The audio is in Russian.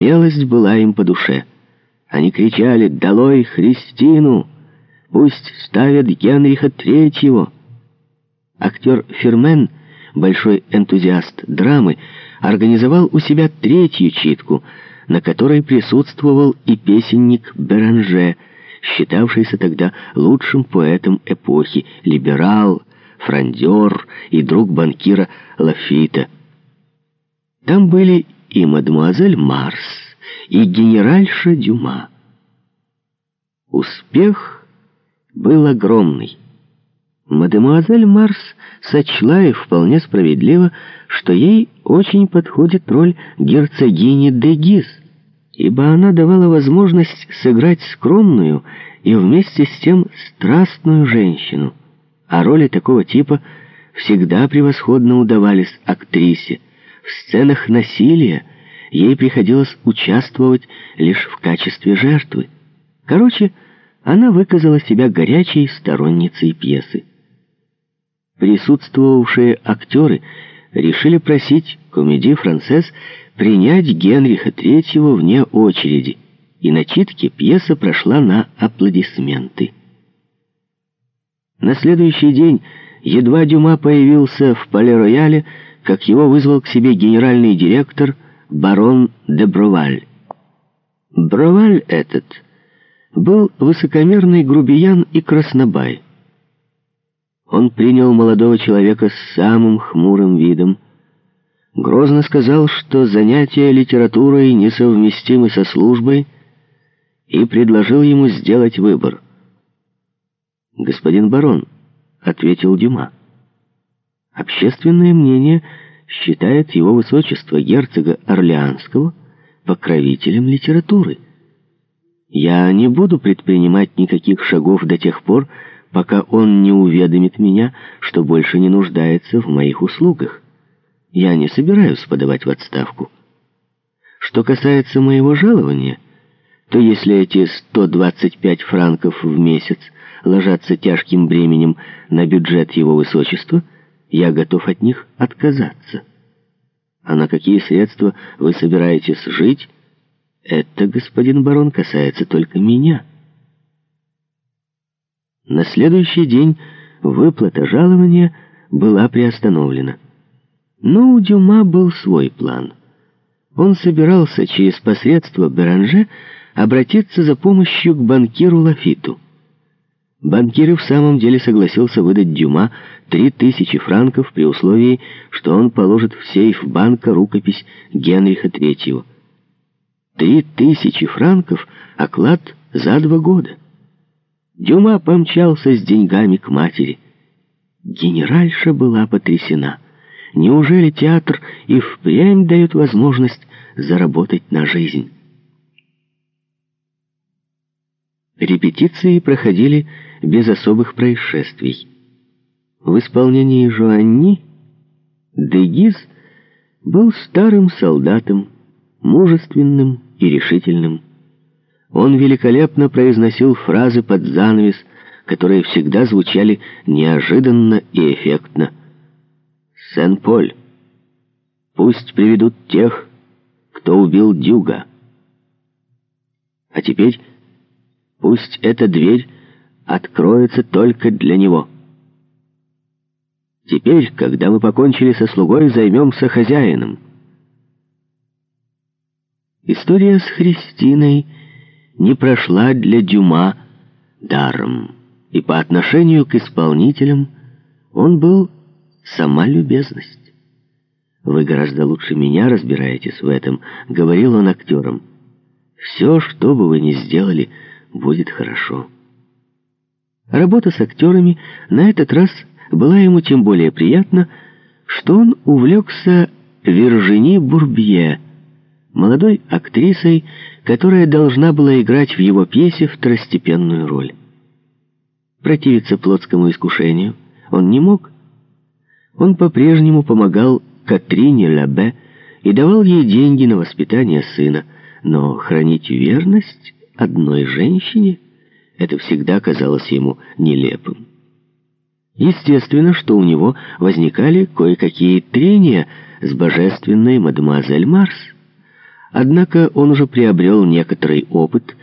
Смелость была им по душе. Они кричали «Долой Христину! Пусть ставят Генриха Третьего!» Актер Фермен, большой энтузиаст драмы, организовал у себя третью читку, на которой присутствовал и песенник Беранже, считавшийся тогда лучшим поэтом эпохи, либерал, фрондер и друг банкира Лафита. Там были и мадемуазель Марс, и генеральша Дюма. Успех был огромный. Мадемуазель Марс сочла и вполне справедливо, что ей очень подходит роль герцогини де ибо она давала возможность сыграть скромную и вместе с тем страстную женщину, а роли такого типа всегда превосходно удавались актрисе, в сценах насилия ей приходилось участвовать лишь в качестве жертвы. Короче, она выказала себя горячей сторонницей пьесы. Присутствовавшие актеры решили просить комедии «Францесс» принять Генриха III вне очереди, и на читке пьеса прошла на аплодисменты. На следующий день едва Дюма появился в Пале-Рояле, как его вызвал к себе генеральный директор барон де Броваль. Броваль этот был высокомерный грубиян и краснобай. Он принял молодого человека с самым хмурым видом, грозно сказал, что занятия литературой несовместимы со службой, и предложил ему сделать выбор. «Господин барон», — ответил Дюма, — Общественное мнение считает его высочество герцога Орлеанского покровителем литературы. Я не буду предпринимать никаких шагов до тех пор, пока он не уведомит меня, что больше не нуждается в моих услугах. Я не собираюсь подавать в отставку. Что касается моего жалования, то если эти 125 франков в месяц ложатся тяжким бременем на бюджет его высочества – я готов от них отказаться. А на какие средства вы собираетесь жить, это, господин барон, касается только меня. На следующий день выплата жалования была приостановлена. Но у Дюма был свой план. Он собирался через посредство Беранже обратиться за помощью к банкиру Лафиту. Банкир в самом деле согласился выдать Дюма три тысячи франков при условии, что он положит в сейф банка рукопись Генриха. Три тысячи франков — оклад за два года. Дюма помчался с деньгами к матери. Генеральша была потрясена. Неужели театр и впрямь дает возможность заработать на жизнь? Репетиции проходили без особых происшествий. В исполнении Жуанни Дегиз был старым солдатом, мужественным и решительным. Он великолепно произносил фразы под занавес, которые всегда звучали неожиданно и эффектно. «Сен-Поль, пусть приведут тех, кто убил Дюга. А теперь пусть эта дверь откроется только для него». Теперь, когда мы покончили со слугой, займемся хозяином. История с Христиной не прошла для Дюма даром, и по отношению к исполнителям он был сама любезность. «Вы гораздо лучше меня разбираетесь в этом», — говорил он актерам. «Все, что бы вы ни сделали, будет хорошо». Работа с актерами на этот раз была ему тем более приятна, что он увлекся Виржини Бурбье, молодой актрисой, которая должна была играть в его пьесе второстепенную роль. Противиться плотскому искушению он не мог. Он по-прежнему помогал Катрине Лабе и давал ей деньги на воспитание сына, но хранить верность одной женщине — это всегда казалось ему нелепым. Естественно, что у него возникали кое-какие трения с божественной мадемуазель Марс. Однако он уже приобрел некоторый опыт